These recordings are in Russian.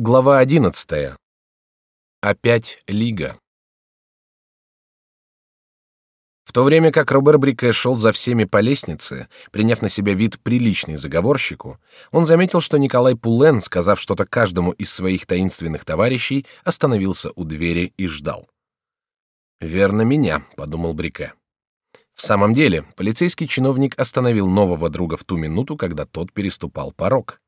Глава одиннадцатая. Опять Лига. В то время как Робер Брике шел за всеми по лестнице, приняв на себя вид приличный заговорщику, он заметил, что Николай Пулен, сказав что-то каждому из своих таинственных товарищей, остановился у двери и ждал. «Верно меня», — подумал Брике. В самом деле, полицейский чиновник остановил нового друга в ту минуту, когда тот переступал порог.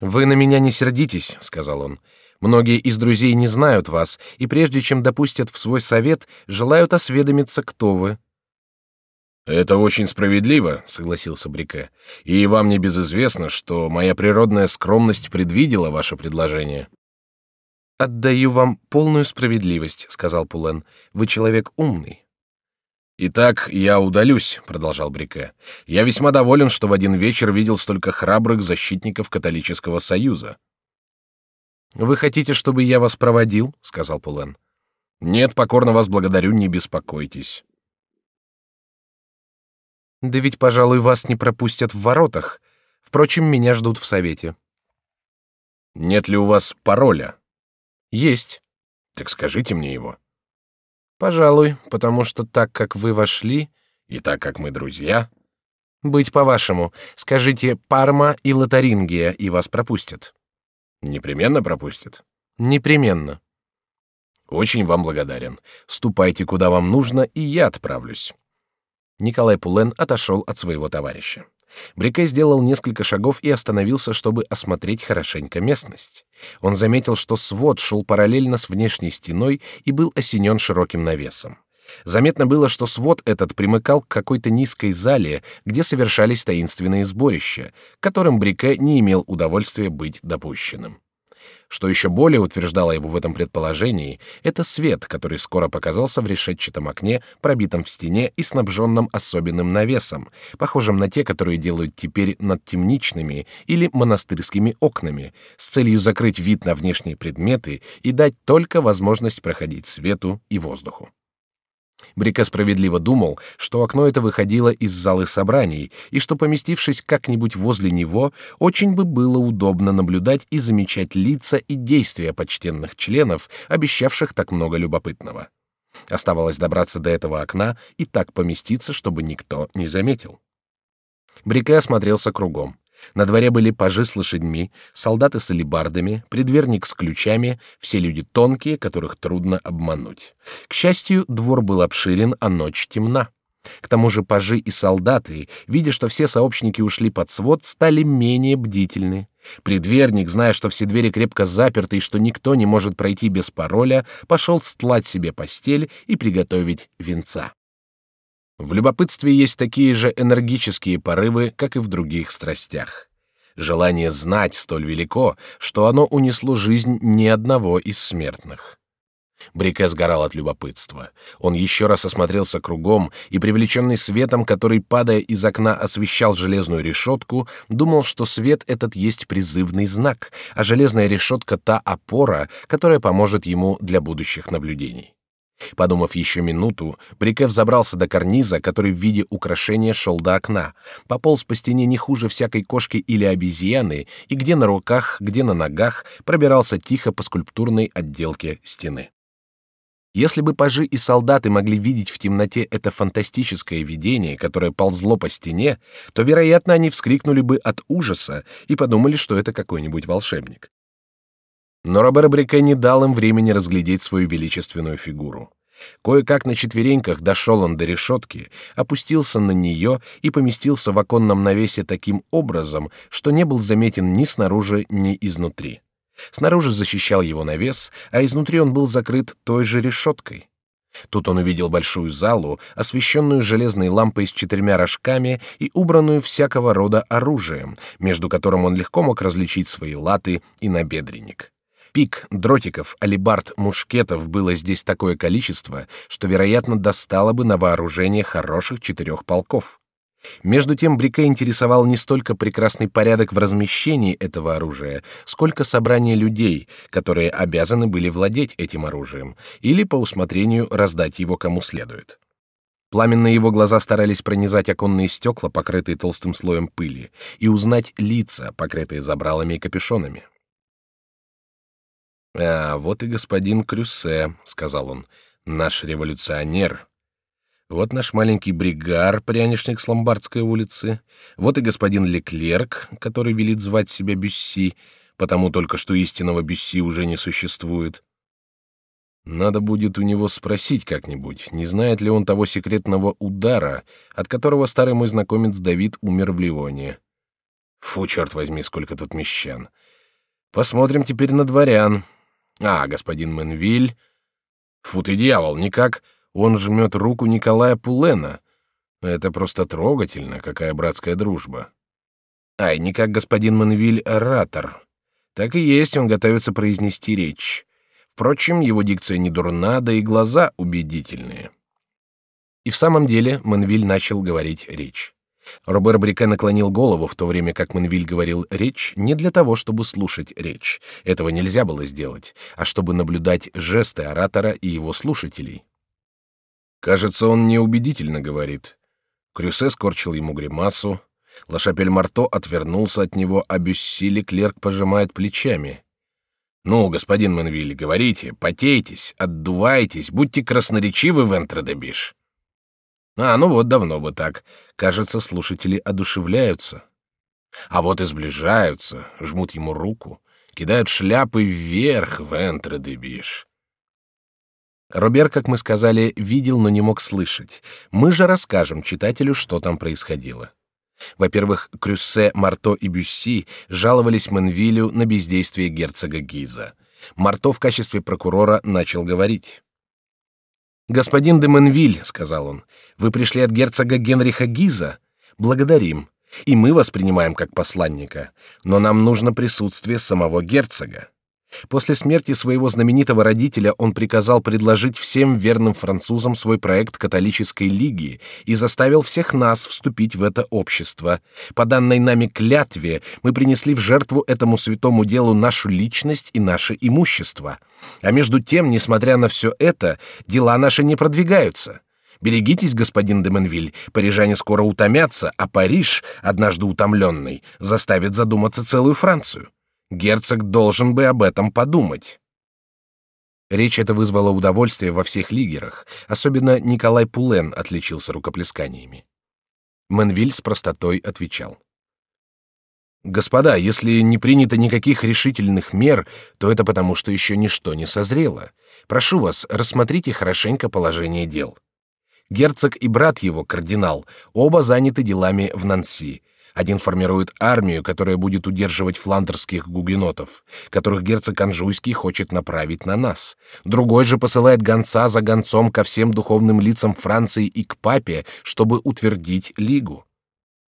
Вы на меня не сердитесь, сказал он. Многие из друзей не знают вас, и прежде чем допустят в свой совет, желают осведомиться, кто вы. Это очень справедливо, согласился Брике. И вам не безизвестно, что моя природная скромность предвидела ваше предложение. Отдаю вам полную справедливость, сказал Пулен. Вы человек умный. Итак, я удалюсь, продолжал Брике. Я весьма доволен, что в один вечер видел столько храбрых защитников католического союза. Вы хотите, чтобы я вас проводил? сказал Пулен. Нет, покорно вас благодарю, не беспокойтесь. Да ведь, пожалуй, вас не пропустят в воротах. Впрочем, меня ждут в совете. Нет ли у вас пароля? Есть. Так скажите мне его. Пожалуй, потому что так как вы вошли и так как мы друзья, быть по-вашему, скажите Парма и Лотарингия, и вас пропустят. Непременно пропустят. Непременно. Очень вам благодарен. Ступайте куда вам нужно, и я отправлюсь. Николай Пулен отошел от своего товарища. Брике сделал несколько шагов и остановился, чтобы осмотреть хорошенько местность. Он заметил, что свод шел параллельно с внешней стеной и был осенен широким навесом. Заметно было, что свод этот примыкал к какой-то низкой зале, где совершались таинственные сборища, к которым Брике не имел удовольствия быть допущенным. Что еще более утверждало его в этом предположении, это свет, который скоро показался в решетчатом окне, пробитом в стене и снабженном особенным навесом, похожим на те, которые делают теперь над темничными или монастырскими окнами, с целью закрыть вид на внешние предметы и дать только возможность проходить свету и воздуху. Брика справедливо думал, что окно это выходило из залы собраний, и что, поместившись как-нибудь возле него, очень бы было удобно наблюдать и замечать лица и действия почтенных членов, обещавших так много любопытного. Оставалось добраться до этого окна и так поместиться, чтобы никто не заметил. Брике осмотрелся кругом. На дворе были пажи с лошадьми, солдаты с алебардами, предверник с ключами, все люди тонкие, которых трудно обмануть. К счастью, двор был обширен, а ночь темна. К тому же пажи и солдаты, видя, что все сообщники ушли под свод, стали менее бдительны. Предверник, зная, что все двери крепко заперты и что никто не может пройти без пароля, пошел стлать себе постель и приготовить венца. В любопытстве есть такие же энергические порывы, как и в других страстях. Желание знать столь велико, что оно унесло жизнь ни одного из смертных. Брике сгорал от любопытства. Он еще раз осмотрелся кругом и, привлеченный светом, который, падая из окна, освещал железную решетку, думал, что свет этот есть призывный знак, а железная решетка — та опора, которая поможет ему для будущих наблюдений. Подумав еще минуту, Брике забрался до карниза, который в виде украшения шел до окна, пополз по стене не хуже всякой кошки или обезьяны, и где на руках, где на ногах пробирался тихо по скульптурной отделке стены. Если бы пажи и солдаты могли видеть в темноте это фантастическое видение, которое ползло по стене, то, вероятно, они вскрикнули бы от ужаса и подумали, что это какой-нибудь волшебник. Но Робер Брике не дал им времени разглядеть свою величественную фигуру. Кое-как на четвереньках дошел он до решетки, опустился на нее и поместился в оконном навесе таким образом, что не был заметен ни снаружи, ни изнутри. Снаружи защищал его навес, а изнутри он был закрыт той же решеткой. Тут он увидел большую залу, освещенную железной лампой с четырьмя рожками и убранную всякого рода оружием, между которым он легко мог различить свои латы и набедренник. Пик, дротиков, алибард, мушкетов было здесь такое количество, что, вероятно, достало бы на вооружение хороших четырех полков. Между тем Брике интересовал не столько прекрасный порядок в размещении этого оружия, сколько собрание людей, которые обязаны были владеть этим оружием, или по усмотрению раздать его кому следует. Пламенные его глаза старались пронизать оконные стекла, покрытые толстым слоем пыли, и узнать лица, покрытые забралами и капюшонами. А вот и господин Крюсе, сказал он, наш революционер. Вот наш маленький бригар, пряничник с Ломбардской улицы. Вот и господин Леклерк, который велит звать себя Бюсси, потому только что истинного Бюсси уже не существует. Надо будет у него спросить как-нибудь, не знает ли он того секретного удара, от которого старый мой знакомец Давид умер в Ливоне. Фу, черт возьми, сколько тут мещан. Посмотрим теперь на дворян. А, господин Менвиль. Фу ты дьявол, никак. Он жмет руку Николая Пулена. Это просто трогательно, какая братская дружба. Ай, не как господин Менвиль оратор. Так и есть, он готовится произнести речь. Впрочем, его дикция не дурна, да и глаза убедительные. И в самом деле Менвиль начал говорить речь. Робер Брике наклонил голову, в то время как Менвиль говорил речь, не для того, чтобы слушать речь. Этого нельзя было сделать, а чтобы наблюдать жесты оратора и его слушателей. Кажется, он неубедительно говорит. Крюсе скорчил ему гримасу. Лашапель Марто отвернулся от него, а Бюссили клерк пожимает плечами. «Ну, господин Менвиль, говорите, потейтесь, отдувайтесь, будьте красноречивы в Энтредебиш». А, ну вот давно бы так. Кажется, слушатели одушевляются. А вот и сближаются, жмут ему руку, кидают шляпы вверх в Энтредебиш. Робер, как мы сказали, видел, но не мог слышать. Мы же расскажем читателю, что там происходило. Во-первых, Крюссе, Марто и Бюсси жаловались Менвилю на бездействие герцога Гиза. Марто в качестве прокурора начал говорить. «Господин де Менвиль», — сказал он, — «вы пришли от герцога Генриха Гиза? Благодарим. И мы вас принимаем как посланника. Но нам нужно присутствие самого герцога. После смерти своего знаменитого родителя он приказал предложить всем верным французам свой проект католической лиги и заставил всех нас вступить в это общество. По данной нами клятве мы принесли в жертву этому святому делу нашу личность и наше имущество. А между тем, несмотря на все это, дела наши не продвигаются. Берегитесь, господин де Менвиль, парижане скоро утомятся, а Париж, однажды утомленный, заставит задуматься целую Францию. Герцог должен бы об этом подумать. Речь эта вызвала удовольствие во всех лигерах, особенно Николай Пулен отличился рукоплесканиями. Менвиль с простотой отвечал. «Господа, если не принято никаких решительных мер, то это потому, что еще ничто не созрело. Прошу вас, рассмотрите хорошенько положение дел. Герцог и брат его, кардинал, оба заняты делами в Нанси, один формирует армию, которая будет удерживать фландерских гугенотов, которых герцог Анжуйский хочет направить на нас. Другой же посылает гонца за гонцом ко всем духовным лицам Франции и к папе, чтобы утвердить лигу.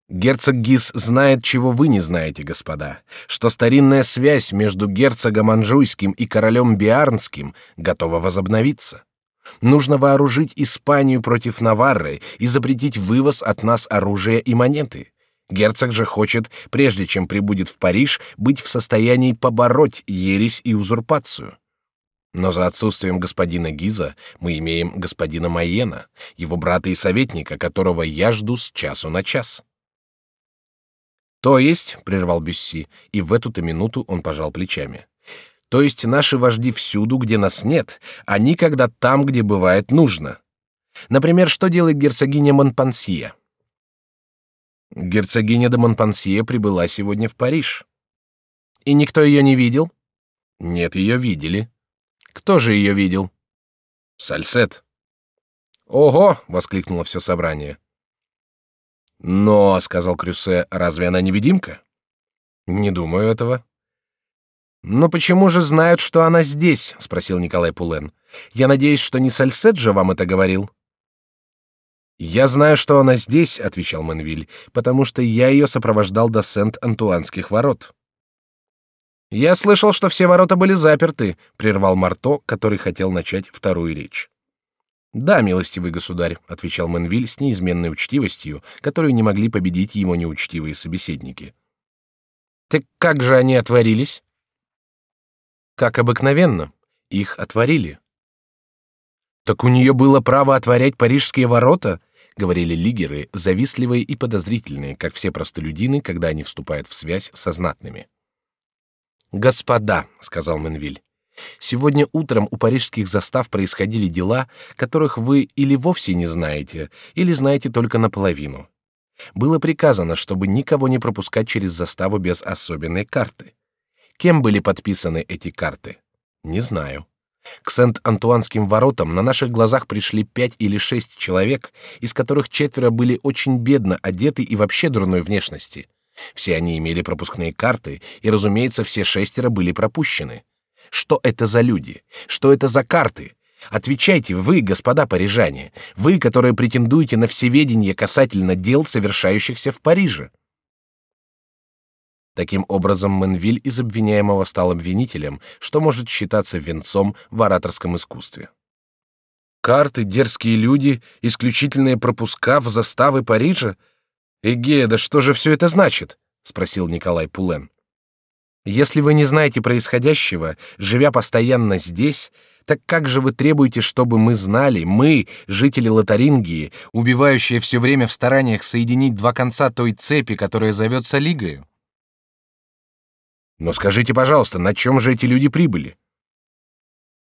Герцог Гис знает, чего вы не знаете, господа, что старинная связь между герцогом Анжуйским и королем Биарнским готова возобновиться. Нужно вооружить Испанию против Наварры и запретить вывоз от нас оружия и монеты. Герцог же хочет, прежде чем прибудет в Париж, быть в состоянии побороть ересь и узурпацию. Но за отсутствием господина Гиза мы имеем господина Майена, его брата и советника, которого я жду с часу на час. То есть, прервал Бюсси, и в эту-то минуту он пожал плечами. То есть наши вожди всюду, где нас нет, а никогда там, где бывает нужно. Например, что делает герцогиня Монпансье? Герцогиня де Монпансье прибыла сегодня в Париж. И никто ее не видел? Нет, ее видели. Кто же ее видел? Сальсет. Ого! воскликнуло все собрание. Но, сказал Крюсе, разве она невидимка? Не думаю этого. Но почему же знают, что она здесь? спросил Николай Пулен. Я надеюсь, что не Сальсет же вам это говорил. Я знаю, что она здесь, отвечал Манвиль, потому что я ее сопровождал до Сент-Антуанских ворот. Я слышал, что все ворота были заперты, прервал Марто, который хотел начать вторую речь. Да, милостивый государь, отвечал Манвиль с неизменной учтивостью, которую не могли победить его неучтивые собеседники. Так как же они отворились? Как обыкновенно, их отворили. Так у нее было право отворять парижские ворота, говорили лигеры, завистливые и подозрительные, как все простолюдины, когда они вступают в связь со знатными. Господа, сказал Менвиль, Сегодня утром у парижских застав происходили дела, которых вы или вовсе не знаете, или знаете только наполовину. Было приказано, чтобы никого не пропускать через заставу без особенной карты. Кем были подписаны эти карты? Не знаю. К Сент-Антуанским воротам на наших глазах пришли пять или шесть человек, из которых четверо были очень бедно одеты и вообще дурной внешности. Все они имели пропускные карты, и, разумеется, все шестеро были пропущены. Что это за люди? Что это за карты? Отвечайте вы, господа парижане, вы, которые претендуете на всеведение касательно дел, совершающихся в Париже. Таким образом, Менвиль из обвиняемого стал обвинителем, что может считаться венцом в ораторском искусстве. Карты, дерзкие люди, исключительные пропуска в заставы Парижа? Эге, да что же все это значит? спросил Николай Пулен. Если вы не знаете происходящего, живя постоянно здесь, так как же вы требуете, чтобы мы знали, мы, жители Лотарингии, убивающие все время в стараниях соединить два конца той цепи, которая зовется Лигою? Но скажите, пожалуйста, на чем же эти люди прибыли?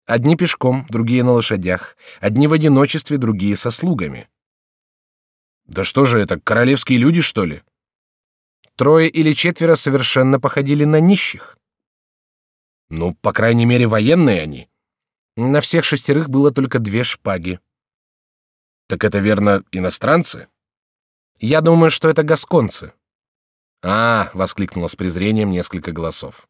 Одни пешком, другие на лошадях, одни в одиночестве, другие со слугами. Да что же это, королевские люди, что ли? Трое или четверо совершенно походили на нищих. Ну, по крайней мере, военные они. На всех шестерых было только две шпаги. Так это верно иностранцы? Я думаю, что это гасконцы. А, воскликнуло с презрением несколько голосов.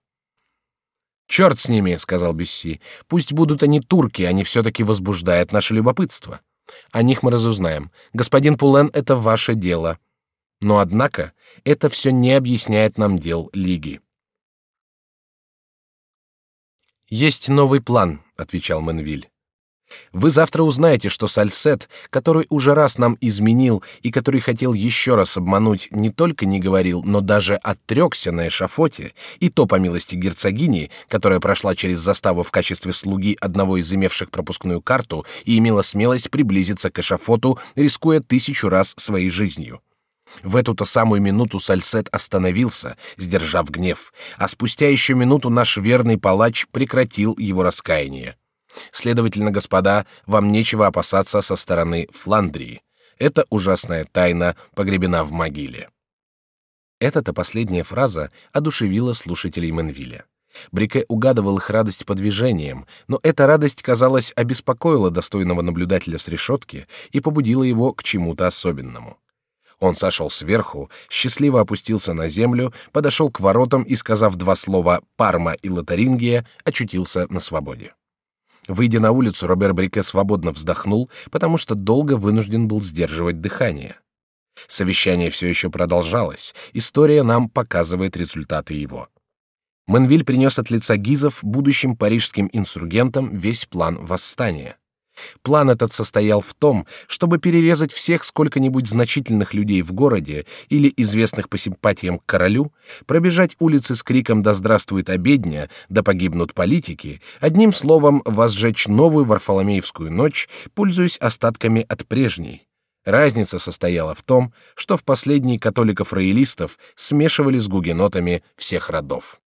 Черт с ними, сказал Бюсси. Пусть будут они турки, они все-таки возбуждают наше любопытство. О них мы разузнаем. Господин Пулен, это ваше дело. Но однако это все не объясняет нам дел лиги. Есть новый план, отвечал Менвиль. Вы завтра узнаете, что Сальсет, который уже раз нам изменил и который хотел еще раз обмануть, не только не говорил, но даже отрекся на эшафоте, и то по милости герцогини, которая прошла через заставу в качестве слуги одного из имевших пропускную карту и имела смелость приблизиться к эшафоту, рискуя тысячу раз своей жизнью. В эту-то самую минуту Сальсет остановился, сдержав гнев, а спустя еще минуту наш верный палач прекратил его раскаяние. Следовательно, господа, вам нечего опасаться со стороны Фландрии. Это ужасная тайна погребена в могиле. Эта-то последняя фраза одушевила слушателей Менвиля. Брике угадывал их радость по движениям, но эта радость, казалось, обеспокоила достойного наблюдателя с решетки и побудила его к чему-то особенному. Он сошел сверху, счастливо опустился на землю, подошел к воротам и, сказав два слова «Парма» и «Лотарингия», очутился на свободе. Выйдя на улицу, Робер Брике свободно вздохнул, потому что долго вынужден был сдерживать дыхание. Совещание все еще продолжалось. История нам показывает результаты его. Менвиль принес от лица Гизов будущим парижским инсургентам весь план восстания. План этот состоял в том, чтобы перерезать всех сколько-нибудь значительных людей в городе или известных по симпатиям к королю, пробежать улицы с криком «Да здравствует обедня! Да погибнут политики!», одним словом, возжечь новую Варфоломеевскую ночь, пользуясь остатками от прежней. Разница состояла в том, что в последние католиков-роялистов смешивали с гугенотами всех родов.